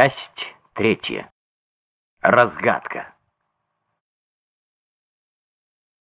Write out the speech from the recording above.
Часть третья. Разгадка.